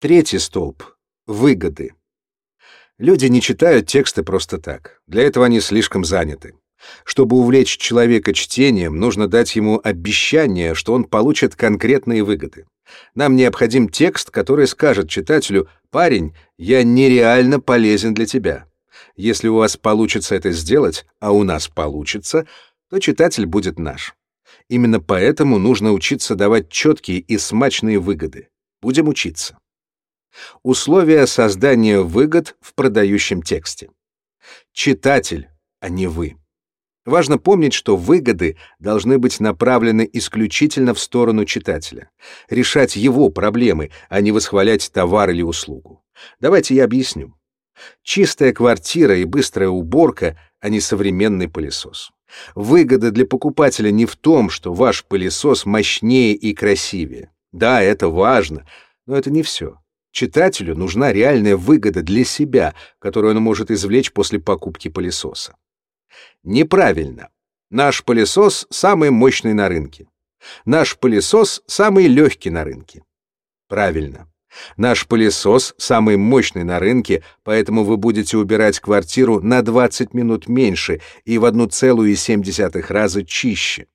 Третий столб — выгоды. Люди не читают тексты просто так. Для этого они слишком заняты. Чтобы увлечь человека чтением, нужно дать ему обещание, что он получит конкретные выгоды. Нам необходим текст, который скажет читателю «Парень, я нереально полезен для тебя». Если у вас получится это сделать, а у нас получится, то читатель будет наш. Именно поэтому нужно учиться давать четкие и смачные выгоды. Будем учиться. Условия создания выгод в продающем тексте. Читатель, а не вы. Важно помнить, что выгоды должны быть направлены исключительно в сторону читателя, решать его проблемы, а не восхвалять товар или услугу. Давайте я объясню. Чистая квартира и быстрая уборка, а не современный пылесос. Выгода для покупателя не в том, что ваш пылесос мощнее и красивее. Да, это важно, но это не все. Читателю нужна реальная выгода для себя, которую он может извлечь после покупки пылесоса. Неправильно. Наш пылесос самый мощный на рынке. Наш пылесос самый легкий на рынке. Правильно. Наш пылесос самый мощный на рынке, поэтому вы будете убирать квартиру на 20 минут меньше и в 1,7 раза чище.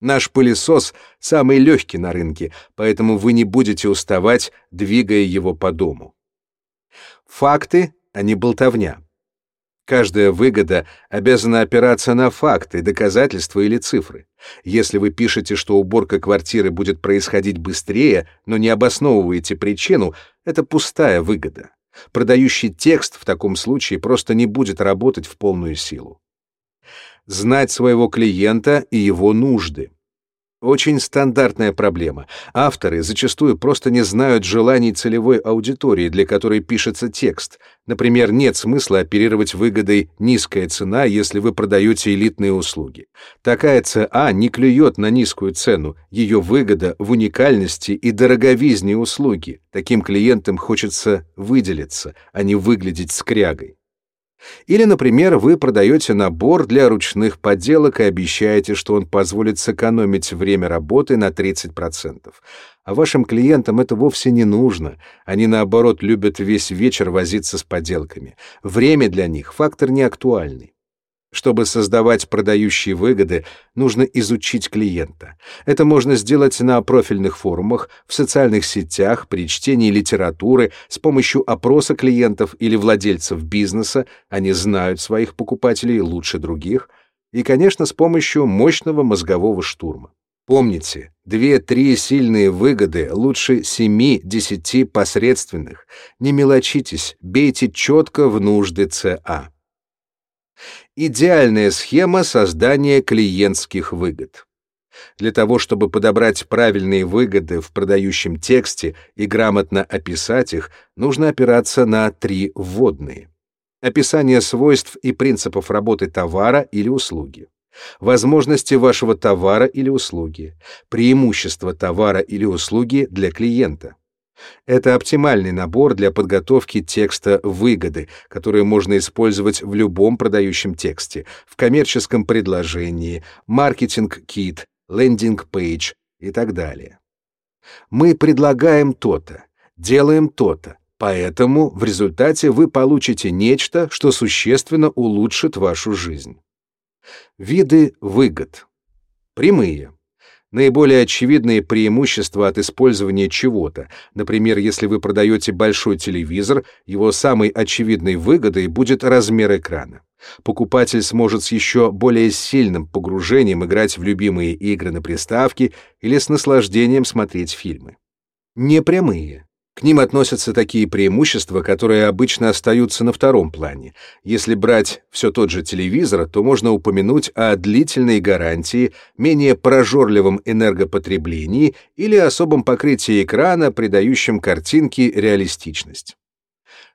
Наш пылесос самый легкий на рынке, поэтому вы не будете уставать, двигая его по дому. Факты, а не болтовня. Каждая выгода обязана опираться на факты, доказательства или цифры. Если вы пишете, что уборка квартиры будет происходить быстрее, но не обосновываете причину, это пустая выгода. Продающий текст в таком случае просто не будет работать в полную силу. Знать своего клиента и его нужды. Очень стандартная проблема. Авторы зачастую просто не знают желаний целевой аудитории, для которой пишется текст. Например, нет смысла оперировать выгодой низкая цена, если вы продаете элитные услуги. Такая ЦА не клюет на низкую цену, ее выгода в уникальности и дороговизне услуги. Таким клиентам хочется выделиться, а не выглядеть скрягой. Или, например, вы продаете набор для ручных поделок и обещаете, что он позволит сэкономить время работы на 30%. А вашим клиентам это вовсе не нужно. Они, наоборот, любят весь вечер возиться с поделками. Время для них — фактор неактуальный. Чтобы создавать продающие выгоды, нужно изучить клиента. Это можно сделать на профильных форумах, в социальных сетях, при чтении литературы, с помощью опроса клиентов или владельцев бизнеса, они знают своих покупателей лучше других, и, конечно, с помощью мощного мозгового штурма. Помните, две-три сильные выгоды лучше семи-десяти посредственных. Не мелочитесь, бейте четко в нужды ЦА. Идеальная схема создания клиентских выгод. Для того, чтобы подобрать правильные выгоды в продающем тексте и грамотно описать их, нужно опираться на три вводные. Описание свойств и принципов работы товара или услуги. Возможности вашего товара или услуги. Преимущества товара или услуги для клиента. Это оптимальный набор для подготовки текста выгоды, который можно использовать в любом продающем тексте, в коммерческом предложении, маркетинг-кит, лендинг-пейдж и так далее. Мы предлагаем то-то, делаем то-то, поэтому в результате вы получите нечто, что существенно улучшит вашу жизнь. Виды выгод. Прямые наиболее очевидные преимущества от использования чего-то. Например, если вы продаете большой телевизор, его самой очевидной выгодой будет размер экрана. Покупатель сможет с еще более сильным погружением играть в любимые игры на приставке или с наслаждением смотреть фильмы. Непрямые. К ним относятся такие преимущества, которые обычно остаются на втором плане. Если брать все тот же телевизор, то можно упомянуть о длительной гарантии, менее прожорливом энергопотреблении или особом покрытии экрана, придающем картинке реалистичность.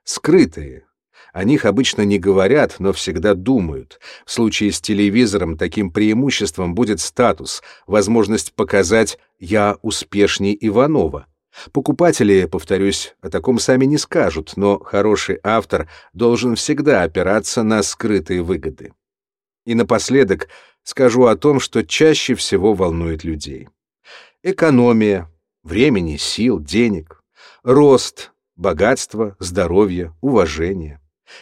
Скрытые. О них обычно не говорят, но всегда думают. В случае с телевизором таким преимуществом будет статус, возможность показать «я успешней Иванова», Покупатели, повторюсь, о таком сами не скажут, но хороший автор должен всегда опираться на скрытые выгоды. И напоследок скажу о том, что чаще всего волнует людей. Экономия, времени, сил, денег, рост, богатство, здоровье, уважение,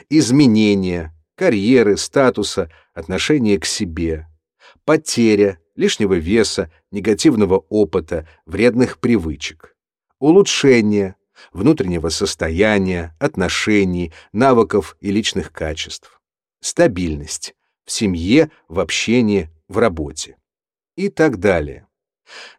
изменения, карьеры, статуса, отношение к себе, потеря, лишнего веса, негативного опыта, вредных привычек, улучшение внутреннего состояния, отношений, навыков и личных качеств, стабильность в семье, в общении, в работе и так далее.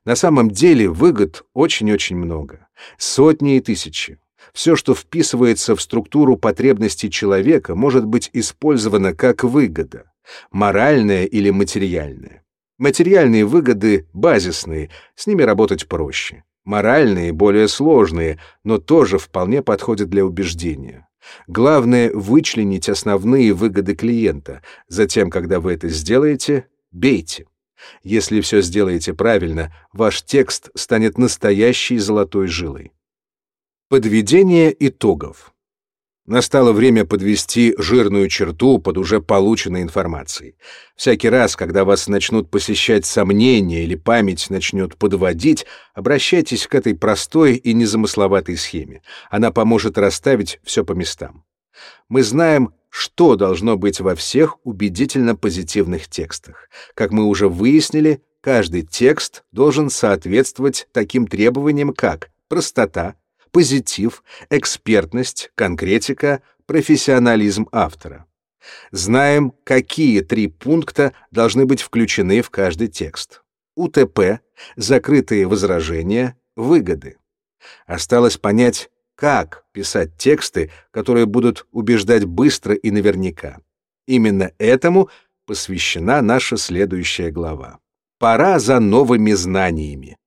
На самом деле выгод очень-очень много, сотни и тысячи. Все, что вписывается в структуру потребностей человека, может быть использовано как выгода, моральная или материальная. Материальные выгоды базисные, с ними работать проще. Моральные более сложные, но тоже вполне подходят для убеждения. Главное вычленить основные выгоды клиента. Затем, когда вы это сделаете, бейте. Если все сделаете правильно, ваш текст станет настоящей золотой жилой. Подведение итогов. Настало время подвести жирную черту под уже полученной информацией. Всякий раз, когда вас начнут посещать сомнения или память начнет подводить, обращайтесь к этой простой и незамысловатой схеме. Она поможет расставить все по местам. Мы знаем, что должно быть во всех убедительно позитивных текстах. Как мы уже выяснили, каждый текст должен соответствовать таким требованиям, как простота, позитив, экспертность, конкретика, профессионализм автора. Знаем, какие три пункта должны быть включены в каждый текст. УТП, закрытые возражения, выгоды. Осталось понять, как писать тексты, которые будут убеждать быстро и наверняка. Именно этому посвящена наша следующая глава. Пора за новыми знаниями.